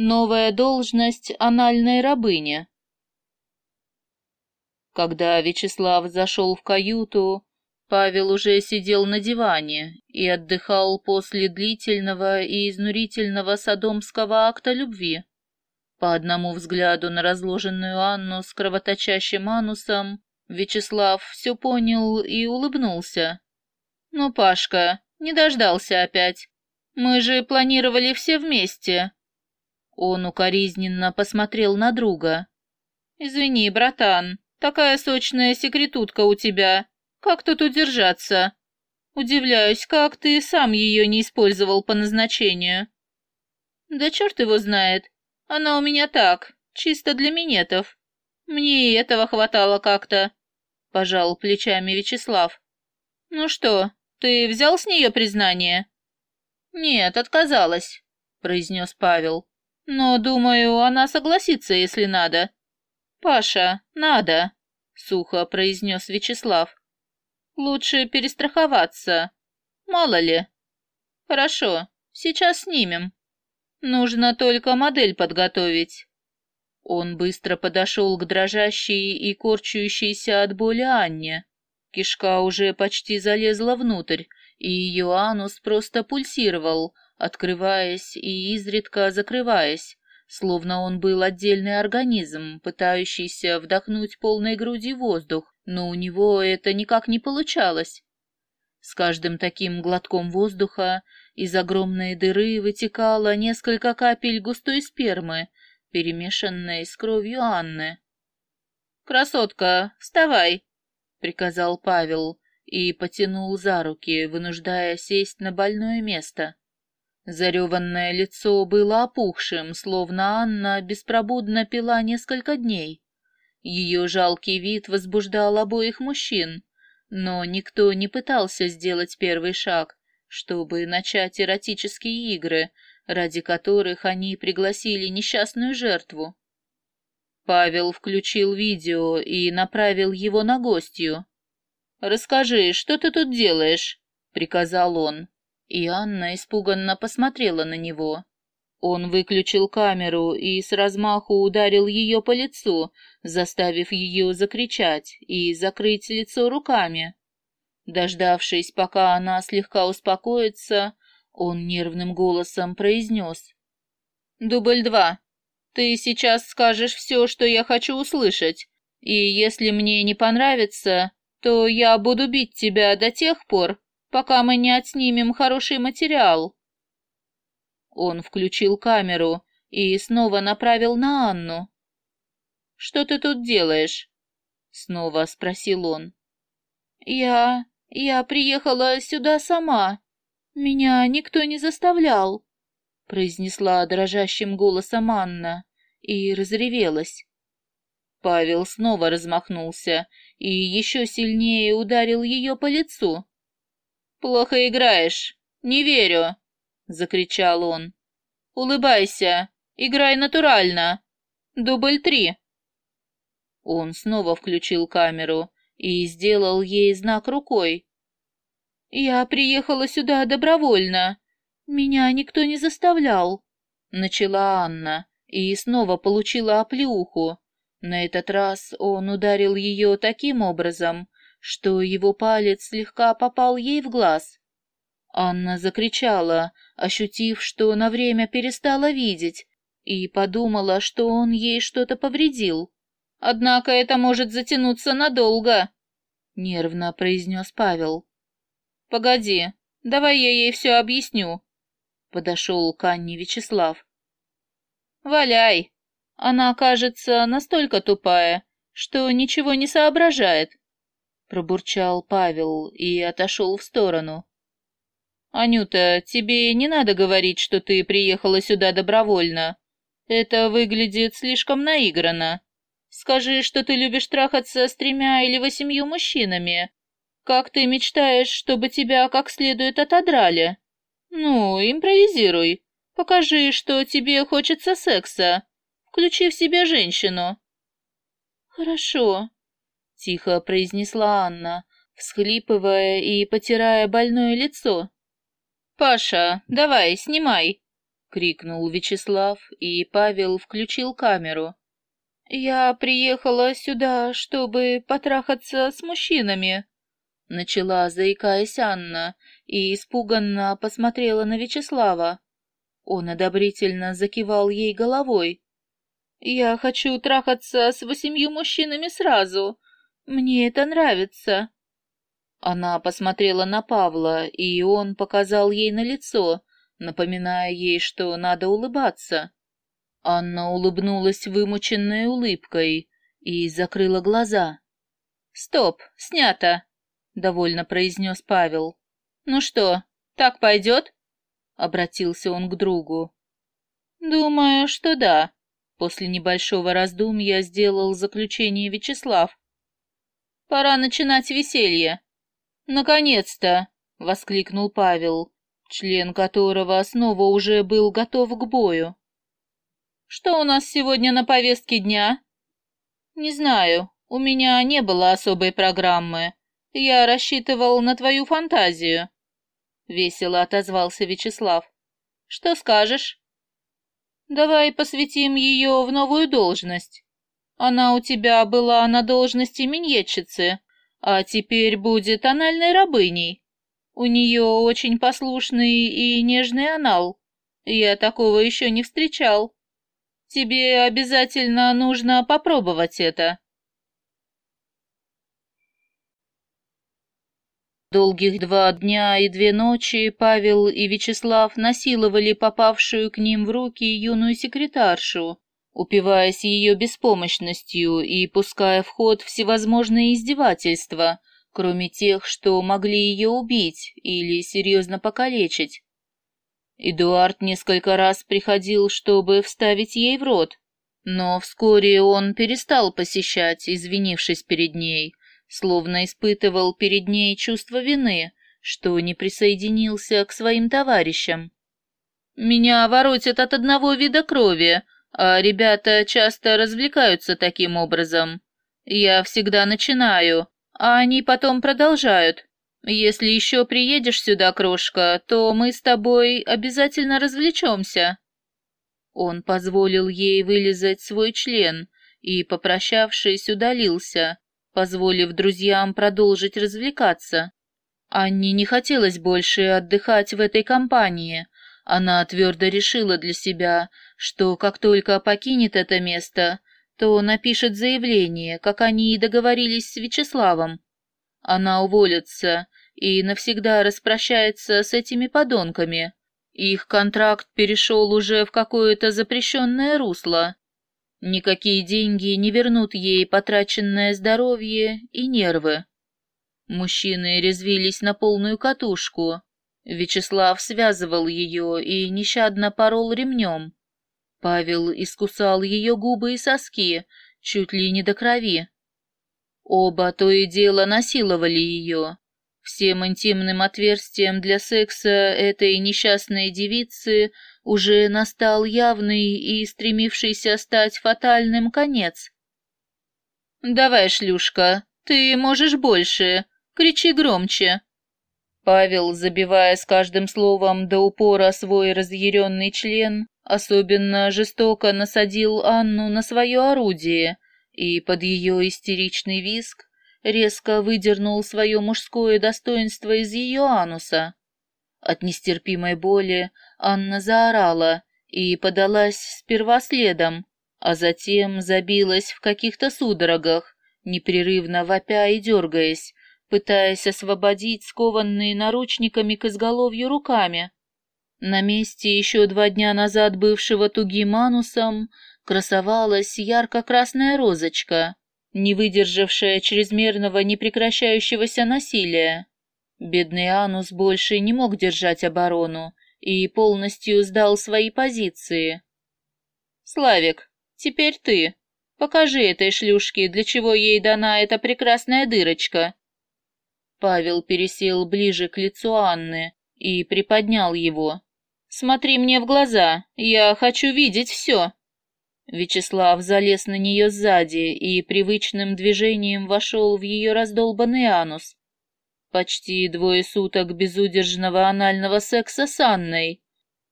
Новая должность анальной рабыни. Когда Вячеслав зашел в каюту, Павел уже сидел на диване и отдыхал после длительного и изнурительного садомского акта любви. По одному взгляду на разложенную Анну с кровоточащим анусом, Вячеслав все понял и улыбнулся. «Ну, Пашка, не дождался опять. Мы же планировали все вместе. Он укоризненно посмотрел на друга. «Извини, братан, такая сочная секретутка у тебя. Как тут удержаться? Удивляюсь, как ты сам ее не использовал по назначению». «Да черт его знает. Она у меня так, чисто для минетов. Мне и этого хватало как-то», — пожал плечами Вячеслав. «Ну что, ты взял с нее признание?» «Нет, отказалась», — произнес Павел. Но, думаю, она согласится, если надо. Паша, надо, сухо произнес Вячеслав. Лучше перестраховаться. Мало ли. Хорошо, сейчас снимем. Нужно только модель подготовить. Он быстро подошел к дрожащей и корчующейся от боли Анне. Кишка уже почти залезла внутрь, и ее анус просто пульсировал, открываясь и изредка закрываясь, словно он был отдельный организм, пытающийся вдохнуть полной груди воздух, но у него это никак не получалось. С каждым таким глотком воздуха из огромной дыры вытекало несколько капель густой спермы, перемешанной с кровью Анны. «Красотка, вставай!» — приказал Павел и потянул за руки, вынуждая сесть на больное место. Зареванное лицо было опухшим, словно Анна беспробудно пила несколько дней. Ее жалкий вид возбуждал обоих мужчин, но никто не пытался сделать первый шаг, чтобы начать эротические игры, ради которых они пригласили несчастную жертву. Павел включил видео и направил его на гостью. «Расскажи, что ты тут делаешь?» — приказал он и Анна испуганно посмотрела на него. Он выключил камеру и с размаху ударил ее по лицу, заставив ее закричать и закрыть лицо руками. Дождавшись, пока она слегка успокоится, он нервным голосом произнес. «Дубль два. Ты сейчас скажешь все, что я хочу услышать, и если мне не понравится, то я буду бить тебя до тех пор, пока мы не отснимем хороший материал. Он включил камеру и снова направил на Анну. «Что ты тут делаешь?» — снова спросил он. «Я... я приехала сюда сама. Меня никто не заставлял», — произнесла дрожащим голосом Анна и разревелась. Павел снова размахнулся и еще сильнее ударил ее по лицу. «Плохо играешь. Не верю!» — закричал он. «Улыбайся. Играй натурально. Дубль три». Он снова включил камеру и сделал ей знак рукой. «Я приехала сюда добровольно. Меня никто не заставлял», — начала Анна и снова получила оплеуху. На этот раз он ударил ее таким образом, что его палец слегка попал ей в глаз. Анна закричала, ощутив, что на время перестала видеть, и подумала, что он ей что-то повредил. «Однако это может затянуться надолго», — нервно произнес Павел. «Погоди, давай я ей все объясню», — подошел к Анне Вячеслав. «Валяй, она, кажется, настолько тупая, что ничего не соображает пробурчал Павел и отошел в сторону. «Анюта, тебе не надо говорить, что ты приехала сюда добровольно. Это выглядит слишком наигранно. Скажи, что ты любишь трахаться с тремя или восемью мужчинами. Как ты мечтаешь, чтобы тебя как следует отодрали? Ну, импровизируй. Покажи, что тебе хочется секса. Включи в себя женщину». «Хорошо», тихо произнесла Анна, всхлипывая и потирая больное лицо. «Паша, давай, снимай!» — крикнул Вячеслав, и Павел включил камеру. «Я приехала сюда, чтобы потрахаться с мужчинами», — начала, заикаясь Анна, и испуганно посмотрела на Вячеслава. Он одобрительно закивал ей головой. «Я хочу трахаться с восемью мужчинами сразу. Мне это нравится». Она посмотрела на Павла, и он показал ей на лицо, напоминая ей, что надо улыбаться. Анна улыбнулась вымученной улыбкой и закрыла глаза. «Стоп, снято!» — довольно произнес Павел. «Ну что, так пойдет?» — обратился он к другу. «Думаю, что да», — после небольшого раздумья сделал заключение Вячеслав. «Пора начинать веселье». «Наконец-то!» — воскликнул Павел, член которого снова уже был готов к бою. «Что у нас сегодня на повестке дня?» «Не знаю, у меня не было особой программы. Я рассчитывал на твою фантазию», — весело отозвался Вячеслав. «Что скажешь?» «Давай посвятим ее в новую должность. Она у тебя была на должности миньетчицы, а теперь будет анальной рабыней. У нее очень послушный и нежный анал. Я такого еще не встречал. Тебе обязательно нужно попробовать это. Долгих два дня и две ночи Павел и Вячеслав насиловали попавшую к ним в руки юную секретаршу, упиваясь ее беспомощностью и пуская в ход всевозможные издевательства, кроме тех, что могли ее убить или серьезно покалечить. Эдуард несколько раз приходил, чтобы вставить ей в рот, но вскоре он перестал посещать, извинившись перед ней, словно испытывал перед ней чувство вины, что не присоединился к своим товарищам. «Меня воротят от одного вида крови, а ребята часто развлекаются таким образом. Я всегда начинаю, а они потом продолжают. Если еще приедешь сюда, крошка, то мы с тобой обязательно развлечемся». Он позволил ей вылезать свой член и, попрощавшись, удалился, позволив друзьям продолжить развлекаться. Анне не хотелось больше отдыхать в этой компании. Она твердо решила для себя, что как только покинет это место, то напишет заявление, как они и договорились с Вячеславом. Она уволится и навсегда распрощается с этими подонками. Их контракт перешел уже в какое-то запрещенное русло. Никакие деньги не вернут ей потраченное здоровье и нервы. Мужчины резвились на полную катушку. Вячеслав связывал ее и нещадно порол ремнем. Павел искусал ее губы и соски, чуть ли не до крови. Оба то и дело насиловали ее. Всем интимным отверстием для секса этой несчастной девицы уже настал явный и стремившийся стать фатальным конец. «Давай, шлюшка, ты можешь больше, кричи громче!» Павел, забивая с каждым словом до упора свой разъяренный член, особенно жестоко насадил Анну на свое орудие и под ее истеричный визг резко выдернул свое мужское достоинство из ее ануса. От нестерпимой боли Анна заорала и подалась сперва следом, а затем забилась в каких-то судорогах, непрерывно вопя и дергаясь, пытаясь освободить скованные наручниками к изголовью руками. На месте еще два дня назад бывшего тугим анусом красовалась ярко-красная розочка, не выдержавшая чрезмерного непрекращающегося насилия. Бедный Анус больше не мог держать оборону и полностью сдал свои позиции. «Славик, теперь ты. Покажи этой шлюшке, для чего ей дана эта прекрасная дырочка». Павел пересел ближе к лицу Анны и приподнял его. «Смотри мне в глаза, я хочу видеть все». Вячеслав залез на нее сзади и привычным движением вошел в ее раздолбанный анус. Почти двое суток безудержного анального секса с Анной.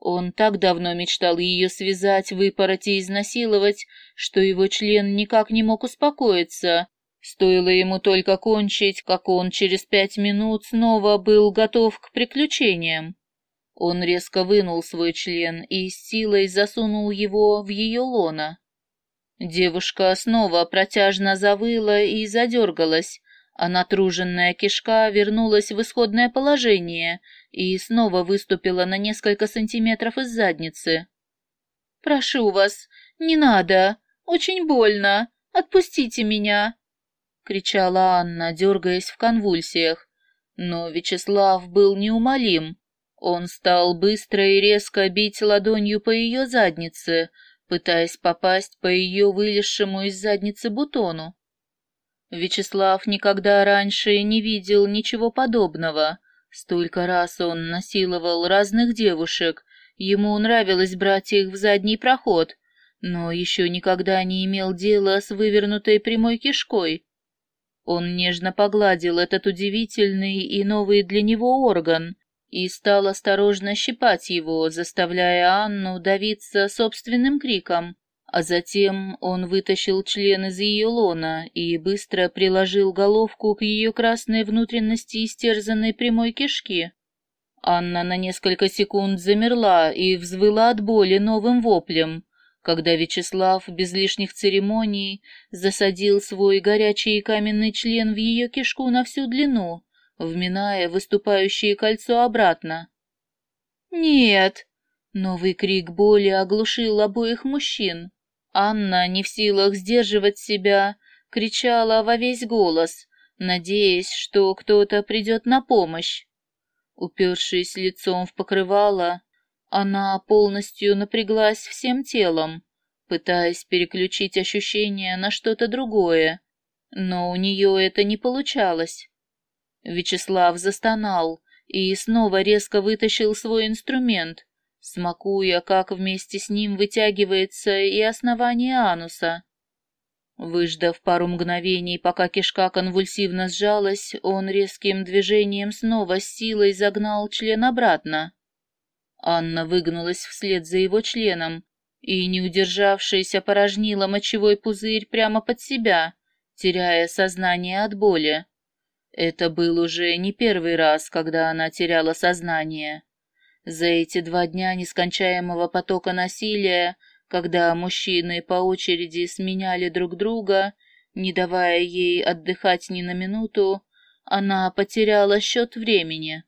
Он так давно мечтал ее связать, выпороть и изнасиловать, что его член никак не мог успокоиться. Стоило ему только кончить, как он через пять минут снова был готов к приключениям. Он резко вынул свой член и с силой засунул его в ее лоно. Девушка снова протяжно завыла и задергалась, а натруженная кишка вернулась в исходное положение и снова выступила на несколько сантиметров из задницы. «Прошу вас, не надо, очень больно, отпустите меня!» — кричала Анна, дергаясь в конвульсиях. Но Вячеслав был неумолим. Он стал быстро и резко бить ладонью по ее заднице, пытаясь попасть по ее вылезшему из задницы бутону. Вячеслав никогда раньше не видел ничего подобного. Столько раз он насиловал разных девушек, ему нравилось брать их в задний проход, но еще никогда не имел дела с вывернутой прямой кишкой. Он нежно погладил этот удивительный и новый для него орган и стал осторожно щипать его, заставляя Анну давиться собственным криком. А затем он вытащил член из ее лона и быстро приложил головку к ее красной внутренности истерзанной прямой кишки. Анна на несколько секунд замерла и взвыла от боли новым воплем, когда Вячеслав без лишних церемоний засадил свой горячий каменный член в ее кишку на всю длину, вминая выступающее кольцо обратно. «Нет!» Новый крик боли оглушил обоих мужчин. Анна, не в силах сдерживать себя, кричала во весь голос, надеясь, что кто-то придет на помощь. Упершись лицом в покрывало, она полностью напряглась всем телом, пытаясь переключить ощущения на что-то другое, но у нее это не получалось. Вячеслав застонал и снова резко вытащил свой инструмент, смакуя, как вместе с ним вытягивается и основание ануса. Выждав пару мгновений, пока кишка конвульсивно сжалась, он резким движением снова с силой загнал член обратно. Анна выгнулась вслед за его членом и, не удержавшись, опорожнила мочевой пузырь прямо под себя, теряя сознание от боли. Это был уже не первый раз, когда она теряла сознание. За эти два дня нескончаемого потока насилия, когда мужчины по очереди сменяли друг друга, не давая ей отдыхать ни на минуту, она потеряла счет времени.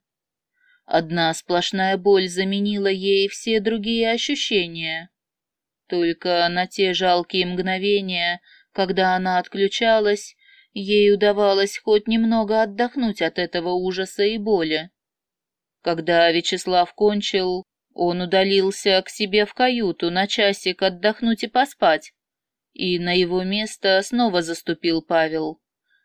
Одна сплошная боль заменила ей все другие ощущения. Только на те жалкие мгновения, когда она отключалась, ей удавалось хоть немного отдохнуть от этого ужаса и боли. Когда Вячеслав кончил, он удалился к себе в каюту на часик отдохнуть и поспать, и на его место снова заступил Павел.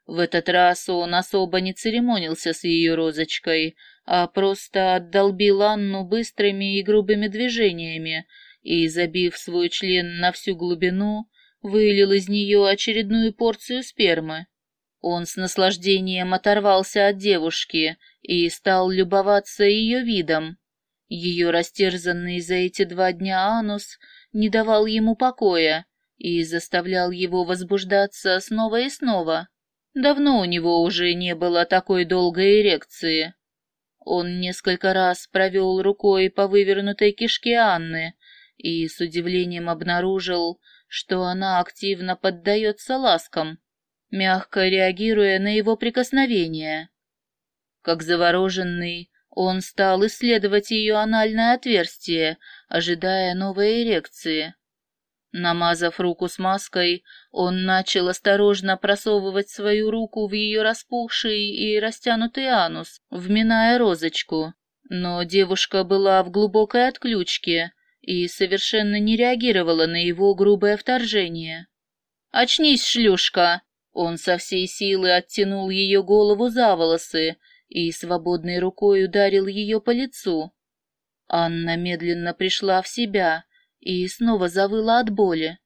В этот раз он особо не церемонился с ее розочкой, а просто отдолбил Анну быстрыми и грубыми движениями и, забив свой член на всю глубину, вылил из нее очередную порцию спермы. Он с наслаждением оторвался от девушки и стал любоваться ее видом. Ее растерзанный за эти два дня анус не давал ему покоя и заставлял его возбуждаться снова и снова. Давно у него уже не было такой долгой эрекции. Он несколько раз провел рукой по вывернутой кишке Анны и с удивлением обнаружил, что она активно поддается ласкам мягко реагируя на его прикосновение. Как завороженный, он стал исследовать ее анальное отверстие, ожидая новой эрекции. Намазав руку смазкой, он начал осторожно просовывать свою руку в ее распухший и растянутый анус, вминая розочку. Но девушка была в глубокой отключке и совершенно не реагировала на его грубое вторжение. «Очнись, шлюшка!» Он со всей силы оттянул ее голову за волосы и свободной рукой ударил ее по лицу. Анна медленно пришла в себя и снова завыла от боли.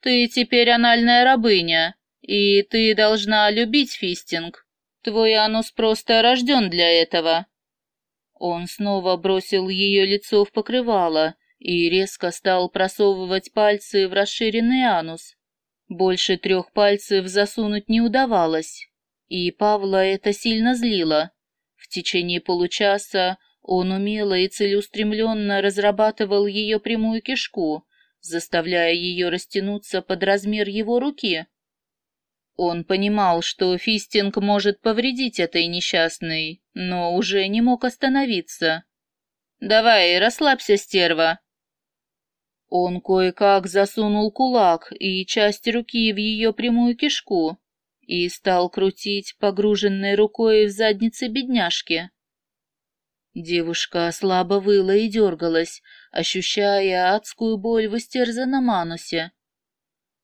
«Ты теперь анальная рабыня, и ты должна любить фистинг. Твой анус просто рожден для этого». Он снова бросил ее лицо в покрывало и резко стал просовывать пальцы в расширенный анус. Больше трех пальцев засунуть не удавалось, и Павла это сильно злило. В течение получаса он умело и целеустремленно разрабатывал ее прямую кишку, заставляя ее растянуться под размер его руки. Он понимал, что фистинг может повредить этой несчастной, но уже не мог остановиться. «Давай, расслабься, стерва!» Он кое-как засунул кулак и часть руки в ее прямую кишку и стал крутить погруженной рукой в заднице бедняжки. Девушка слабо выла и дергалась, ощущая адскую боль в истерзанном анусе.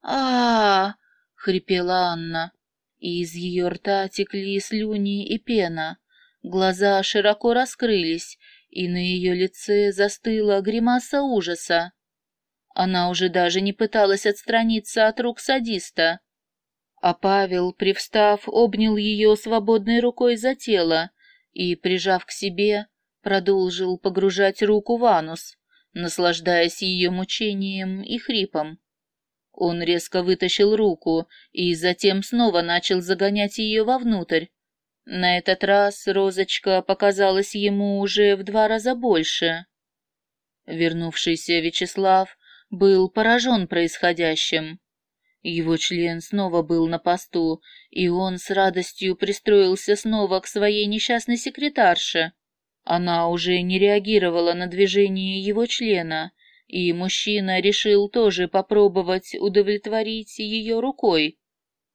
а, хрипела Анна, и из ее рта текли слюни и пена. Глаза широко раскрылись, и на ее лице застыла гримаса ужаса. Она уже даже не пыталась отстраниться от рук садиста. А Павел, привстав, обнял ее свободной рукой за тело и, прижав к себе, продолжил погружать руку в анус, наслаждаясь ее мучением и хрипом. Он резко вытащил руку и затем снова начал загонять ее вовнутрь. На этот раз розочка показалась ему уже в два раза больше. Вернувшийся Вячеслав был поражен происходящим. Его член снова был на посту, и он с радостью пристроился снова к своей несчастной секретарше. Она уже не реагировала на движение его члена, и мужчина решил тоже попробовать удовлетворить ее рукой.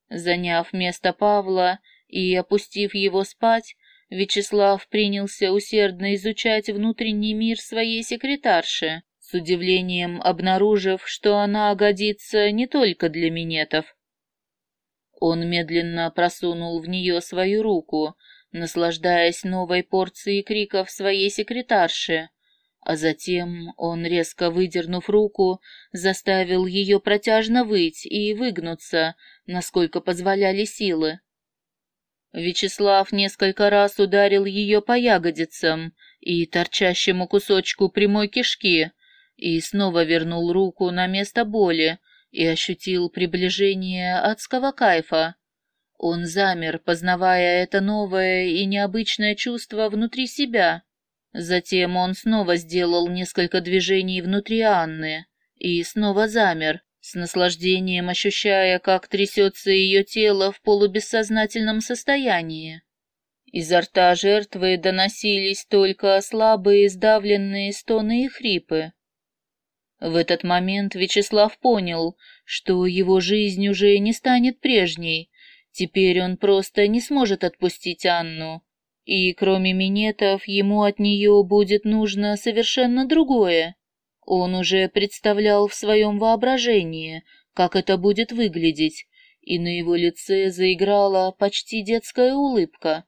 Заняв место Павла и опустив его спать, Вячеслав принялся усердно изучать внутренний мир своей секретарши с удивлением обнаружив, что она годится не только для минетов. Он медленно просунул в нее свою руку, наслаждаясь новой порцией криков своей секретарши, а затем он, резко выдернув руку, заставил ее протяжно выть и выгнуться, насколько позволяли силы. Вячеслав несколько раз ударил ее по ягодицам и торчащему кусочку прямой кишки, и снова вернул руку на место боли и ощутил приближение адского кайфа. Он замер, познавая это новое и необычное чувство внутри себя. Затем он снова сделал несколько движений внутри Анны и снова замер, с наслаждением ощущая, как трясется ее тело в полубессознательном состоянии. Изо рта жертвы доносились только слабые сдавленные стоны и хрипы. В этот момент Вячеслав понял, что его жизнь уже не станет прежней. Теперь он просто не сможет отпустить Анну. И кроме минетов, ему от нее будет нужно совершенно другое. Он уже представлял в своем воображении, как это будет выглядеть, и на его лице заиграла почти детская улыбка.